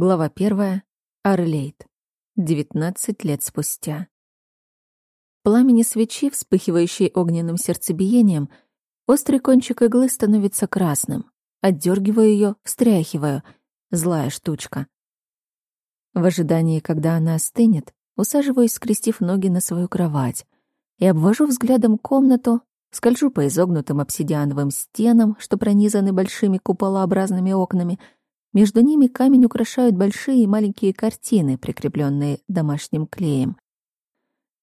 Глава первая. Орлейд. 19 лет спустя. Пламени свечи, вспыхивающей огненным сердцебиением, острый кончик иглы становится красным. Отдергиваю ее, встряхиваю. Злая штучка. В ожидании, когда она остынет, усаживаюсь, скрестив ноги на свою кровать и обвожу взглядом комнату, скольжу по изогнутым обсидиановым стенам, что пронизаны большими куполообразными окнами — между ними камень украшают большие и маленькие картины, прикрепленные домашним клеем.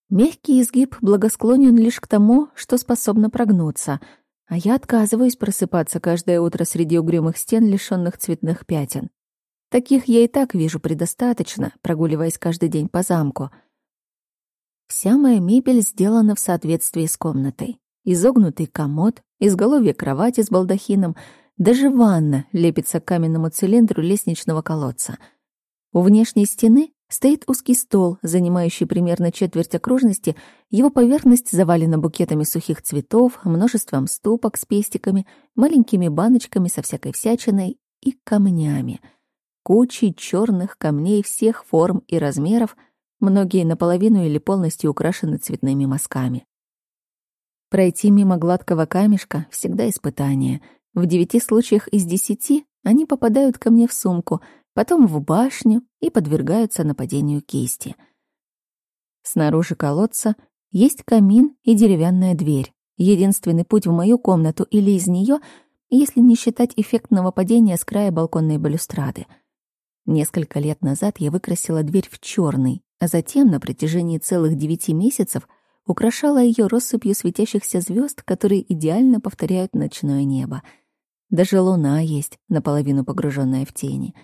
Мягкий изгиб благосклонен лишь к тому, что способно прогнуться, а я отказываюсь просыпаться каждое утро среди угрюмых стен, лишённых цветных пятен. Таких я и так вижу предостаточно, прогуливаясь каждый день по замку. Вся моя мебель сделана в соответствии с комнатой. Изогнутый комод, изголовье кровати с балдахином — даже ванна лепится к каменному цилиндру лестничного колодца. У внешней стены стоит узкий стол, занимающий примерно четверть окружности, его поверхность завалена букетами сухих цветов, множеством ступок с пестиками, маленькими баночками со всякой всячиной и камнями. Кучей черных камней всех форм и размеров, многие наполовину или полностью украшены цветными мазками. Пройти мимо гладкого камешка — всегда испытание — в девяти случаях из десяти они попадают ко мне в сумку, потом в башню и подвергаются нападению кисти. Снаружи колодца есть камин и деревянная дверь. Единственный путь в мою комнату или из нее, если не считать эффектного падения с края балконной балюстрады. Несколько лет назад я выкрасила дверь в черный, а затем на протяжении целых девяти месяцев украшала ее россыпью светящихся звезд, которые идеально повторяют ночное небо — даже луна есть, наполовину погруженная в тени.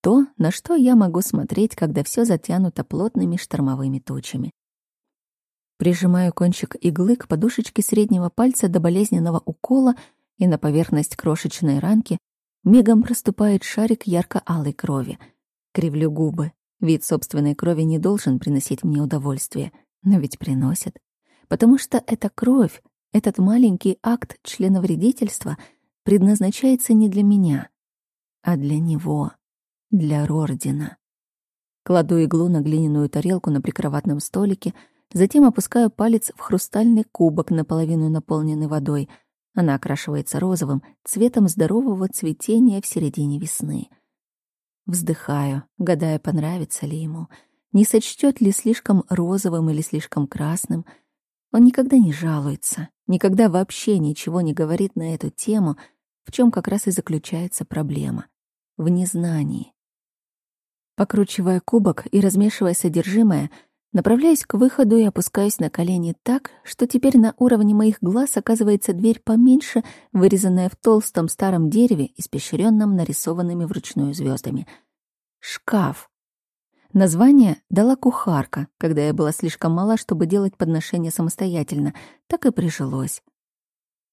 То, на что я могу смотреть, когда все затянуто плотными штормовыми тучами. Прижимаю кончик иглы к подушечке среднего пальца до болезненного укола, и на поверхность крошечной ранки мигом проступает шарик ярко-алой крови. Кривлю губы. Вид собственной крови не должен приносить мне удовольствие, но ведь приносит. Потому что эта кровь, этот маленький акт членовредительства — предназначается не для меня, а для него, для Рордина. Кладу иглу на глиняную тарелку на прикроватном столике, затем опускаю палец в хрустальный кубок, наполовину наполненный водой. Она окрашивается розовым, цветом здорового цветения в середине весны. Вздыхаю, гадая, понравится ли ему, не сочтет ли слишком розовым или слишком красным. Он никогда не жалуется, никогда вообще ничего не говорит на эту тему — в чем как раз и заключается проблема — в незнании. Покручивая кубок и размешивая содержимое, направляюсь к выходу и опускаюсь на колени так, что теперь на уровне моих глаз оказывается дверь поменьше, вырезанная в толстом старом дереве, испещренном нарисованными вручную звездами. Шкаф. Название дала кухарка, когда я была слишком мала, чтобы делать подношения самостоятельно. Так и прижилось.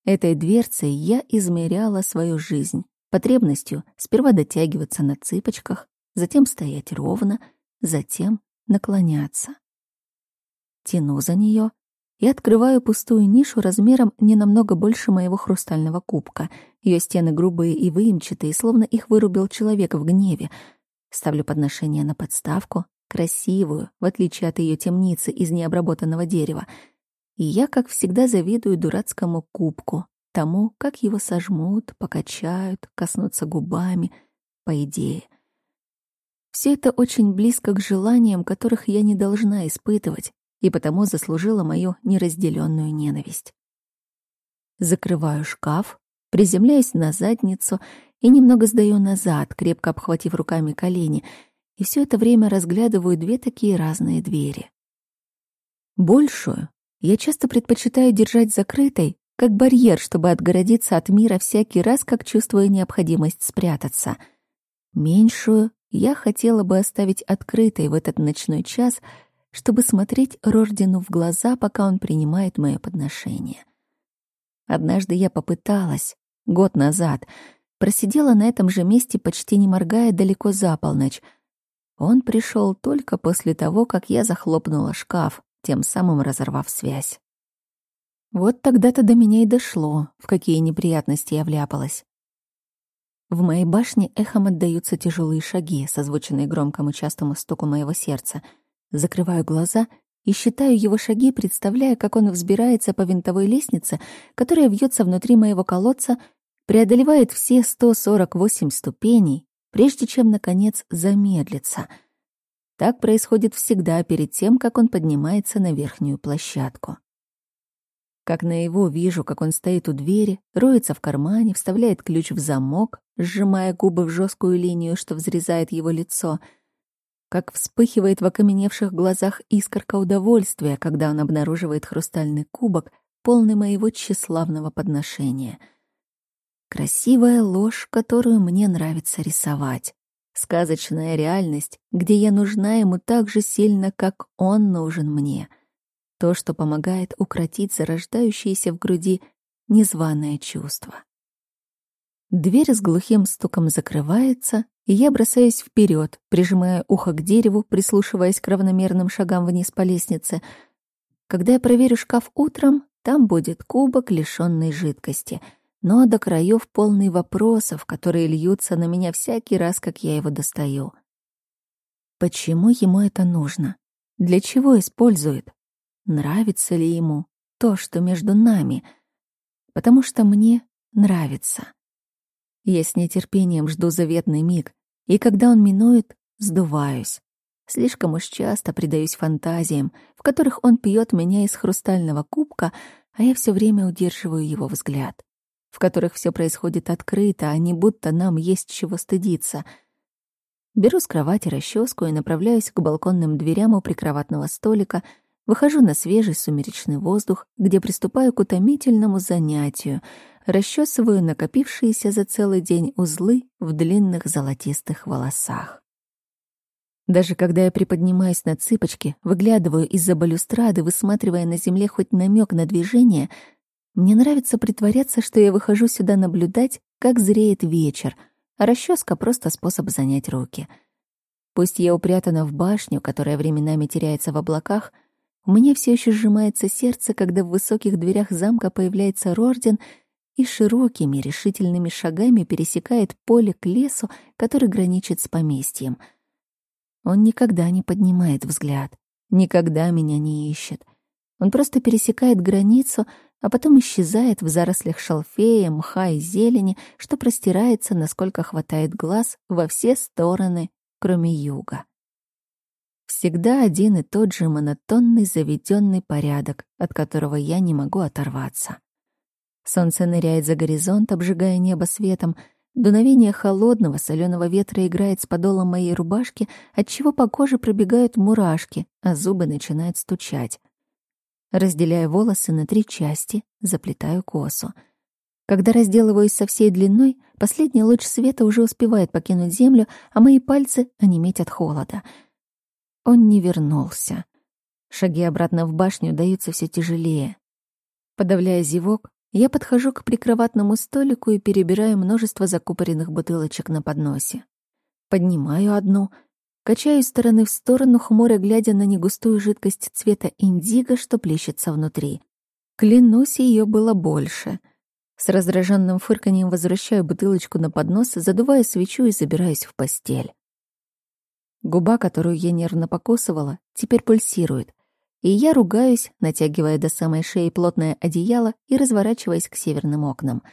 Этой дверцей я измеряла свою жизнь, потребностью сперва дотягиваться на цыпочках, затем стоять ровно, затем наклоняться. Тяну за нее и открываю пустую нишу размером не намного больше моего хрустального кубка. Ее стены грубые и выемчатые, словно их вырубил человек в гневе. Ставлю подношение на подставку, красивую, в отличие от ее темницы из необработанного дерева — и я, как всегда, завидую дурацкому кубку, тому, как его сожмут, покачают, коснутся губами, по идее. Все это очень близко к желаниям, которых я не должна испытывать, и потому заслужила мою неразделенную ненависть. Закрываю шкаф, приземляюсь на задницу и немного сдаю назад, крепко обхватив руками колени, и все это время разглядываю две такие разные двери. Большую я часто предпочитаю держать закрытой, как барьер, чтобы отгородиться от мира всякий раз, как чувствую необходимость спрятаться. Меньшую я хотела бы оставить открытой в этот ночной час, чтобы смотреть Рождену в глаза, пока он принимает мое подношение. Однажды я попыталась, год назад, просидела на этом же месте, почти не моргая, далеко за полночь. Он пришел только после того, как я захлопнула шкаф, тем самым разорвав связь. Вот тогда-то до меня и дошло, в какие неприятности я вляпалась. В моей башне эхом отдаются тяжелые шаги, созвученные громкому частому стуку моего сердца. Закрываю глаза и считаю его шаги, представляя, как он взбирается по винтовой лестнице, которая вьется внутри моего колодца, преодолевает все 148 ступеней, прежде чем, наконец, замедлиться. Так происходит всегда перед тем, как он поднимается на верхнюю площадку. Как наяву вижу, как он стоит у двери, роется в кармане, вставляет ключ в замок, сжимая губы в жесткую линию, что взрезает его лицо. Как вспыхивает в окаменевших глазах искорка удовольствия, когда он обнаруживает хрустальный кубок, полный моего тщеславного подношения. Красивая ложь, которую мне нравится рисовать. Сказочная реальность, где я нужна ему так же сильно, как он нужен мне — то, что помогает укротить зарождающееся в груди незваное чувство. Дверь с глухим стуком закрывается, и я бросаюсь вперед, прижимая ухо к дереву, прислушиваясь к равномерным шагам вниз по лестнице. Когда я проверю шкаф утром, там будет кубок, лишённый жидкости, но до краев полный вопросов, которые льются на меня всякий раз, как я его достаю. Почему ему это нужно? Для чего использует? нравится ли ему то, что между нами, потому что мне нравится. Я с нетерпением жду заветный миг, и когда он минует, сдуваюсь. Слишком уж часто предаюсь фантазиям, в которых он пьет меня из хрустального кубка, а я все время удерживаю его взгляд, в которых все происходит открыто, а не будто нам есть чего стыдиться. Беру с кровати расческу и направляюсь к балконным дверям у прикроватного столика — Выхожу на свежий сумеречный воздух, где приступаю к утомительному занятию, расчесываю накопившиеся за целый день узлы в длинных золотистых волосах. Даже когда я приподнимаюсь на цыпочки, выглядываю из-за балюстрады, высматривая на земле хоть намек на движение, мне нравится притворяться, что я выхожу сюда наблюдать, как зреет вечер, а расческа — просто способ занять руки. Пусть я упрятана в башню, которая временами теряется в облаках — у меня все еще сжимается сердце, когда в высоких дверях замка появляется Рорден и широкими решительными шагами пересекает поле к лесу, который граничит с поместьем. Он никогда не поднимает взгляд, никогда меня не ищет. Он просто пересекает границу, а потом исчезает в зарослях шалфея, мха и зелени, что простирается, насколько хватает глаз, во все стороны, кроме юга. Всегда один и тот же монотонный заведенный порядок, от которого я не могу оторваться. Солнце ныряет за горизонт, обжигая небо светом. Дуновение холодного соленого ветра играет с подолом моей рубашки, отчего по коже пробегают мурашки, а зубы начинают стучать. Разделяю волосы на три части, заплетаю косу. Когда разделываюсь со всей длиной, последний луч света уже успевает покинуть землю, а мои пальцы онеметь от холода — он не вернулся. Шаги обратно в башню даются все тяжелее. Подавляя зевок, я подхожу к прикроватному столику и перебираю множество закупоренных бутылочек на подносе. Поднимаю одну, качаю из стороны в сторону, хмуря глядя на негустую жидкость цвета индиго, что плещется внутри. Клянусь, ее было больше. С раздраженным фырканьем возвращаю бутылочку на поднос, задуваю свечу и забираюсь в постель. Губа, которую я нервно покусывала, теперь пульсирует. И я ругаюсь, натягивая до самой шеи плотное одеяло и разворачиваясь к северным окнам.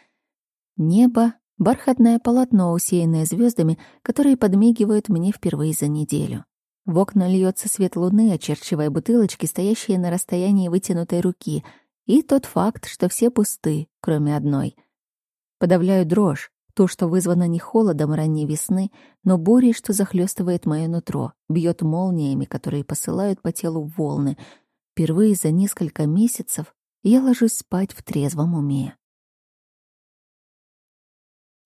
Небо — бархатное полотно, усеянное звездами, которые подмигивают мне впервые за неделю. В окна льется свет луны, очерчивая бутылочки, стоящие на расстоянии вытянутой руки, и тот факт, что все пусты, кроме одной. Подавляю дрожь, то, что вызвано не холодом ранней весны, но бурей, что захлестывает мое нутро, бьет молниями, которые посылают по телу волны. Впервые за несколько месяцев я ложусь спать в трезвом уме.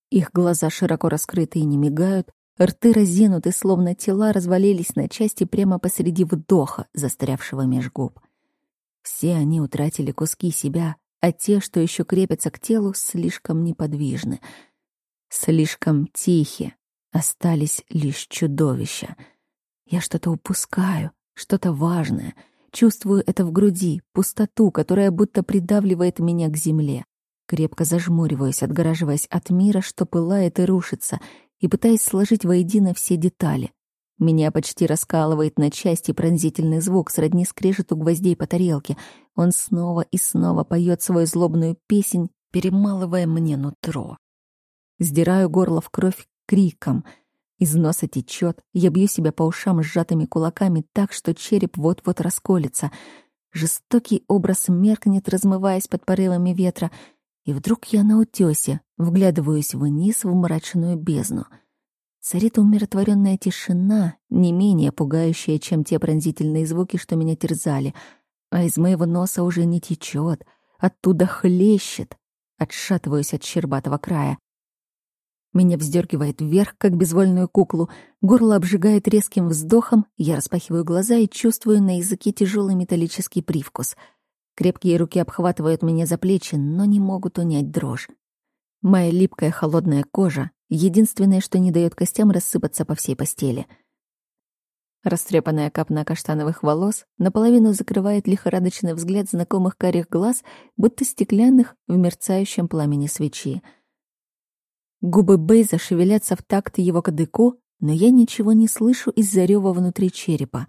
Их глаза широко раскрыты и не мигают, рты разинуты, словно тела развалились на части прямо посреди вдоха, застрявшего меж губ. Все они утратили куски себя, а те, что еще крепятся к телу, слишком неподвижны — слишком тихи, остались лишь чудовища. Я что-то упускаю, что-то важное. Чувствую это в груди, пустоту, которая будто придавливает меня к земле. Крепко зажмуриваюсь, отгораживаясь от мира, что пылает и рушится, и пытаясь сложить воедино все детали. Меня почти раскалывает на части пронзительный звук, сродни скрежету гвоздей по тарелке. Он снова и снова поет свою злобную песнь, перемалывая мне нутро. Сдираю горло в кровь криком. Из носа течет, я бью себя по ушам сжатыми кулаками так, что череп вот-вот расколется. Жестокий образ меркнет, размываясь под порывами ветра, и вдруг я на утёсе, вглядываюсь вниз в мрачную бездну. Царит умиротворенная тишина, не менее пугающая, чем те пронзительные звуки, что меня терзали, а из моего носа уже не течет, оттуда хлещет. Отшатываюсь от щербатого края. Меня вздергивает вверх, как безвольную куклу. Горло обжигает резким вздохом. Я распахиваю глаза и чувствую на языке тяжелый металлический привкус. Крепкие руки обхватывают меня за плечи, но не могут унять дрожь. Моя липкая холодная кожа — единственное, что не дает костям рассыпаться по всей постели. Растрепанная капна каштановых волос наполовину закрывает лихорадочный взгляд знакомых карих глаз, будто стеклянных в мерцающем пламени свечи — Губы Бейза шевелятся в такт его кадыку, но я ничего не слышу из-за рёва внутри черепа.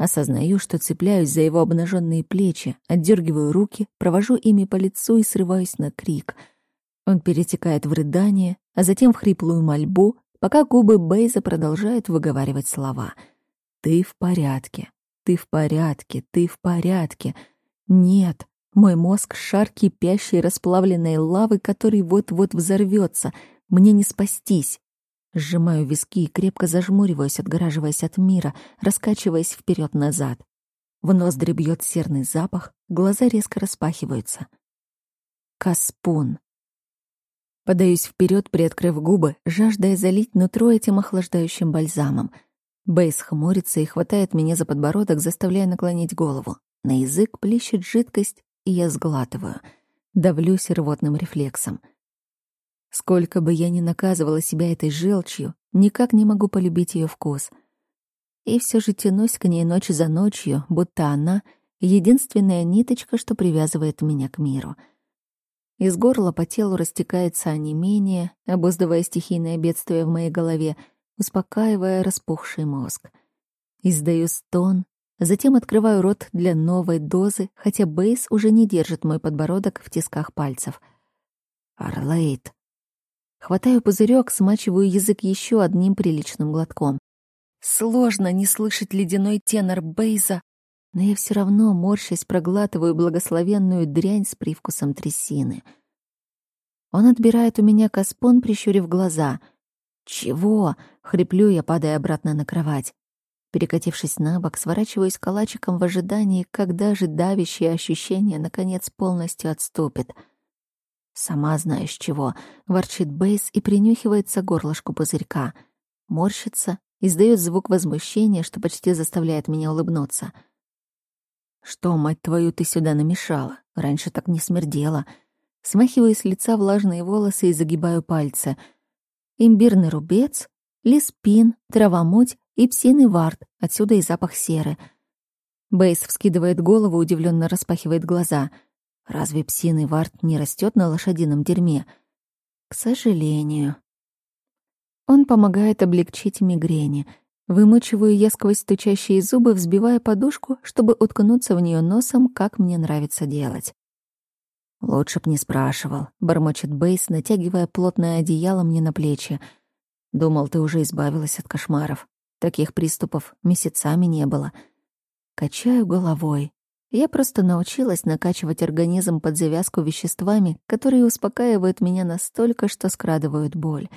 Осознаю, что цепляюсь за его обнаженные плечи, отдергиваю руки, провожу ими по лицу и срываюсь на крик. Он перетекает в рыдание, а затем в хриплую мольбу, пока губы Бейза продолжают выговаривать слова. «Ты в порядке, ты в порядке, ты в порядке». «Нет, мой мозг — шар кипящей расплавленной лавы, который вот-вот взорвется. Мне не спастись. Сжимаю виски и крепко зажмуриваюсь, отгораживаясь от мира, раскачиваясь вперед назад В ноздри бьет серный запах, глаза резко распахиваются. Каспун. Подаюсь вперед, приоткрыв губы, жаждая залить нутро этим охлаждающим бальзамом. Бейс хмурится и хватает меня за подбородок, заставляя наклонить голову. На язык плещет жидкость, и я сглатываю, давлюсь рвотным рефлексом. Сколько бы я ни наказывала себя этой желчью, никак не могу полюбить ее вкус. И все же тянусь к ней ночь за ночью, будто она — единственная ниточка, что привязывает меня к миру. Из горла по телу растекается онемение, обуздывая стихийное бедствие в моей голове, успокаивая распухший мозг. Издаю стон, Затем открываю рот для новой дозы, хотя Бейс уже не держит мой подбородок в тисках пальцев. Арлейд. Хватаю пузырек, смачиваю язык еще одним приличным глотком. Сложно не слышать ледяной тенор Бейза, но я все равно, морщась, проглатываю благословенную дрянь с привкусом трясины. Он отбирает у меня каспон, прищурив глаза. «Чего?» — хриплю я, падая обратно на кровать. Перекатившись на бок, сворачиваюсь калачиком в ожидании, когда же давящее ощущение наконец полностью отступит. «Сама знаешь чего», — ворчит Бейс и принюхивается горлышку пузырька. Морщится, издает звук возмущения, что почти заставляет меня улыбнуться. «Что, мать твою, ты сюда намешала? Раньше так не смердело». Смахиваю с лица влажные волосы и загибаю пальцы. Имбирный рубец, лиспин, травомуть и псиный вард, отсюда и запах серы. Бейс вскидывает голову, удивленно распахивает глаза. Разве псиный вард не растет на лошадином дерьме? К сожалению. Он помогает облегчить мигрени. Вымучиваю я сквозь стучащие зубы, взбивая подушку, чтобы уткнуться в нее носом, как мне нравится делать. «Лучше б не спрашивал», — бормочет Бейс, натягивая плотное одеяло мне на плечи. «Думал, ты уже избавилась от кошмаров». Таких приступов месяцами не было. Качаю головой. Я просто научилась накачивать организм под завязку веществами, которые успокаивают меня настолько, что скрадывают боль.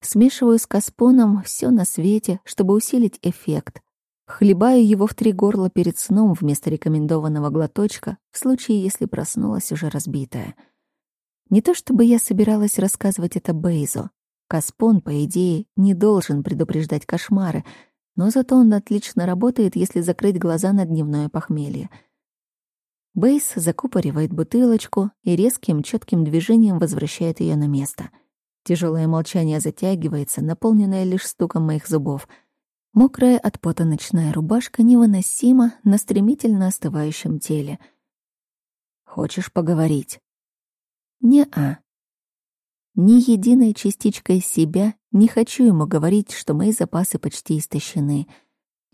Смешиваю с каспоном все на свете, чтобы усилить эффект. Хлебаю его в три горла перед сном вместо рекомендованного глоточка, в случае, если проснулась уже разбитая. Не то чтобы я собиралась рассказывать это Бейзу. Каспон, по идее, не должен предупреждать кошмары, но зато он отлично работает, если закрыть глаза на дневное похмелье. Бейс закупоривает бутылочку и резким, четким движением возвращает ее на место. Тяжелое молчание затягивается, наполненное лишь стуком моих зубов. Мокрая от пота ночная рубашка невыносима на стремительно остывающем теле. «Хочешь поговорить?» Не-а. Ни единой частичкой себя не хочу ему говорить, что мои запасы почти истощены.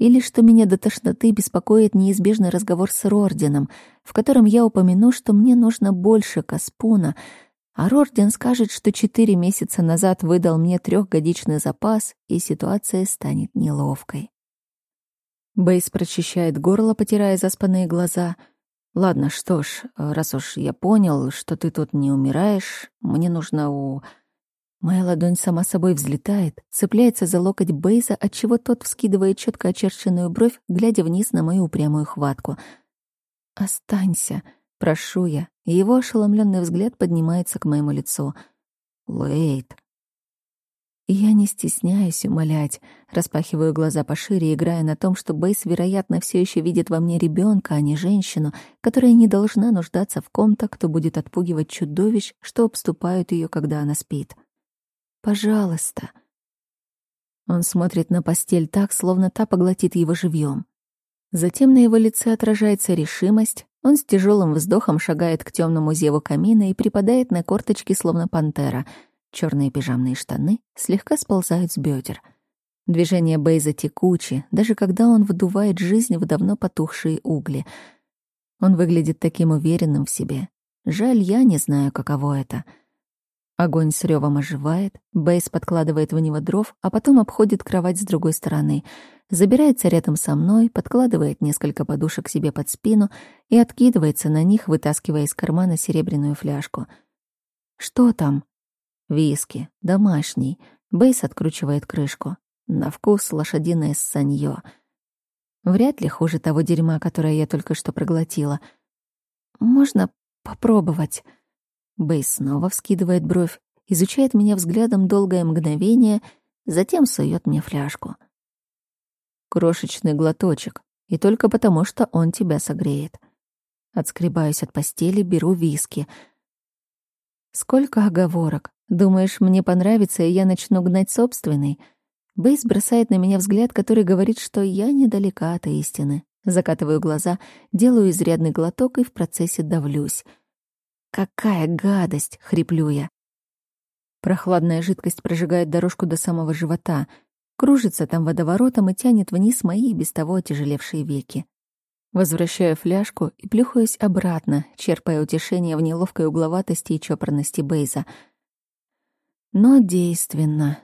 Или что меня до тошноты беспокоит неизбежный разговор с Рордином, в котором я упомяну, что мне нужно больше Каспуна, а Рордин скажет, что четыре месяца назад выдал мне трехгодичный запас, и ситуация станет неловкой. Бейс прочищает горло, потирая заспанные глаза. «Ладно, что ж, раз уж я понял, что ты тут не умираешь, мне нужно у...» Моя ладонь сама собой взлетает, цепляется за локоть Бейза, отчего тот вскидывает четко очерченную бровь, глядя вниз на мою упрямую хватку. «Останься», — прошу я, его ошеломленный взгляд поднимается к моему лицу. «Лейт», я не стесняюсь умолять, распахиваю глаза пошире, играя на том, что Бейс, вероятно, все еще видит во мне ребенка, а не женщину, которая не должна нуждаться в ком-то, кто будет отпугивать чудовищ, что обступают ее, когда она спит. Пожалуйста. Он смотрит на постель так, словно та поглотит его живьем. Затем на его лице отражается решимость, он с тяжелым вздохом шагает к темному зеву камина и припадает на корточки, словно пантера — Черные пижамные штаны слегка сползают с бедер. Движения Бейза текучи, даже когда он выдувает жизнь в давно потухшие угли. Он выглядит таким уверенным в себе. Жаль, я не знаю, каково это. Огонь с ревом оживает, Бейс подкладывает в него дров, а потом обходит кровать с другой стороны, забирается рядом со мной, подкладывает несколько подушек себе под спину и откидывается на них, вытаскивая из кармана серебряную фляжку. «Что там?» Виски, домашний. Бейс откручивает крышку. На вкус лошадиное саньё. Вряд ли хуже того дерьма, которое я только что проглотила. Можно попробовать. Бейс снова вскидывает бровь, изучает меня взглядом долгое мгновение, затем сует мне фляжку. Крошечный глоточек, и только потому, что он тебя согреет. Отскребаюсь от постели, беру виски. Сколько оговорок, Думаешь, мне понравится, и я начну гнать собственный? Бейс бросает на меня взгляд, который говорит, что я недалека от истины. Закатываю глаза, делаю изрядный глоток и в процессе давлюсь. «Какая гадость!» — хриплю я. Прохладная жидкость прожигает дорожку до самого живота, кружится там водоворотом и тянет вниз мои без того отяжелевшие веки. Возвращаю фляжку и плюхаюсь обратно, черпая утешение в неловкой угловатости и чопорности Бейза — но действенно.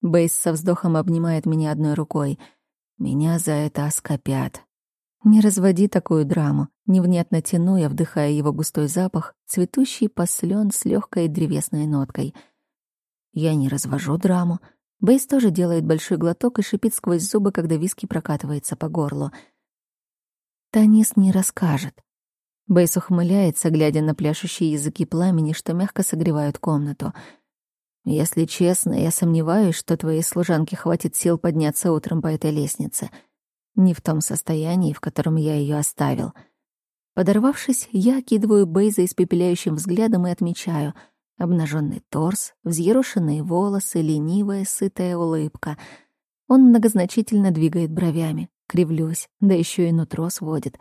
Бейс со вздохом обнимает меня одной рукой. Меня за это оскопят. Не разводи такую драму. Невнятно тяну я, вдыхая его густой запах, цветущий послен с легкой древесной ноткой. Я не развожу драму. Бейс тоже делает большой глоток и шипит сквозь зубы, когда виски прокатывается по горлу. Танис не расскажет. Бейс ухмыляется, глядя на пляшущие языки пламени, что мягко согревают комнату — если честно, я сомневаюсь, что твоей служанке хватит сил подняться утром по этой лестнице. Не в том состоянии, в котором я ее оставил. Подорвавшись, я окидываю Бейза испепеляющим взглядом и отмечаю — обнаженный торс, взъерошенные волосы, ленивая, сытая улыбка. Он многозначительно двигает бровями. Кривлюсь, да еще и нутро сводит.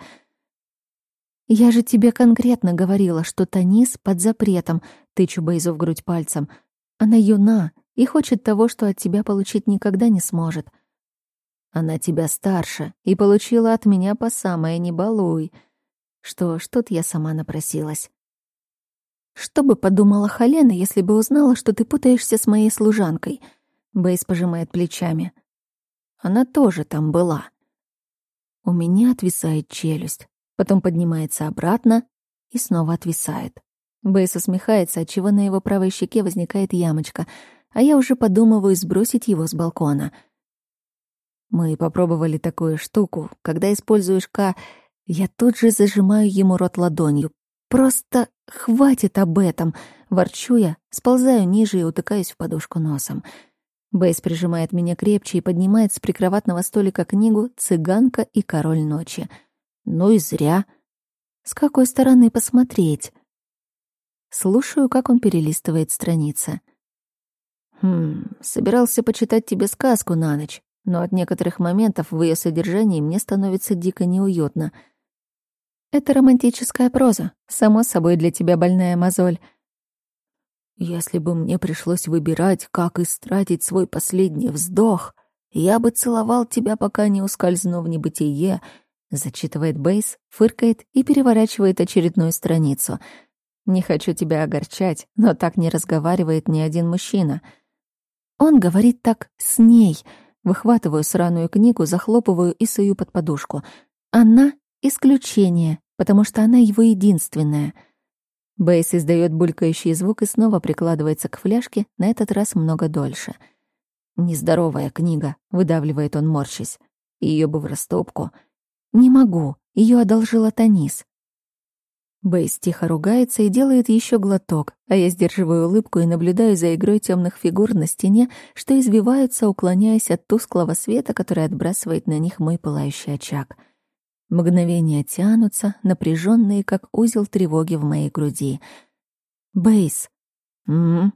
«Я же тебе конкретно говорила, что Танис под запретом», — тычу Бейзу в грудь пальцем — она юна и хочет того, что от тебя получить никогда не сможет. Она тебя старше и получила от меня по самое «не балуй». Что ж, тут я сама напросилась. Что бы подумала Халена, если бы узнала, что ты путаешься с моей служанкой? Бейс пожимает плечами. Она тоже там была. У меня отвисает челюсть, потом поднимается обратно и снова отвисает. Бейс усмехается, отчего на его правой щеке возникает ямочка, а я уже подумываю сбросить его с балкона. Мы попробовали такую штуку. Когда используешь К, я тут же зажимаю ему рот ладонью. Просто хватит об этом. Ворчу я, сползаю ниже и утыкаюсь в подушку носом. Бейс прижимает меня крепче и поднимает с прикроватного столика книгу «Цыганка и король ночи». Ну и зря. С какой стороны посмотреть? Слушаю, как он перелистывает страницы. «Хм, собирался почитать тебе сказку на ночь, но от некоторых моментов в ее содержании мне становится дико неуютно. Это романтическая проза, само собой для тебя больная мозоль. Если бы мне пришлось выбирать, как истратить свой последний вздох, я бы целовал тебя, пока не ускользну в небытие, зачитывает Бейс, фыркает и переворачивает очередную страницу. Не хочу тебя огорчать, но так не разговаривает ни один мужчина. Он говорит так с ней. Выхватываю сраную книгу, захлопываю и сую под подушку. Она — исключение, потому что она его единственная — Бейс издает булькающий звук и снова прикладывается к фляжке, на этот раз много дольше. «Нездоровая книга», — выдавливает он, морщись. Ее бы в растопку. «Не могу, ее одолжила Танис». Бейс тихо ругается и делает еще глоток, а я сдерживаю улыбку и наблюдаю за игрой темных фигур на стене, что извиваются, уклоняясь от тусклого света, который отбрасывает на них мой пылающий очаг — Мгновения тянутся, напряженные, как узел тревоги в моей груди. Бейс. М,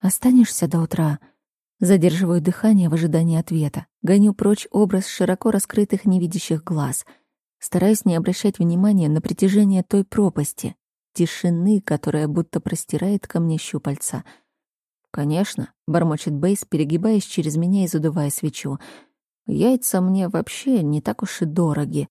Останешься до утра. Задерживаю дыхание в ожидании ответа. Гоню прочь образ широко раскрытых невидящих глаз. Стараюсь не обращать внимания на притяжение той пропасти, тишины, которая будто простирает ко мне щупальца. «Конечно», — бормочет Бейс, перегибаясь через меня и задувая свечу. «Яйца мне вообще не так уж и дороги».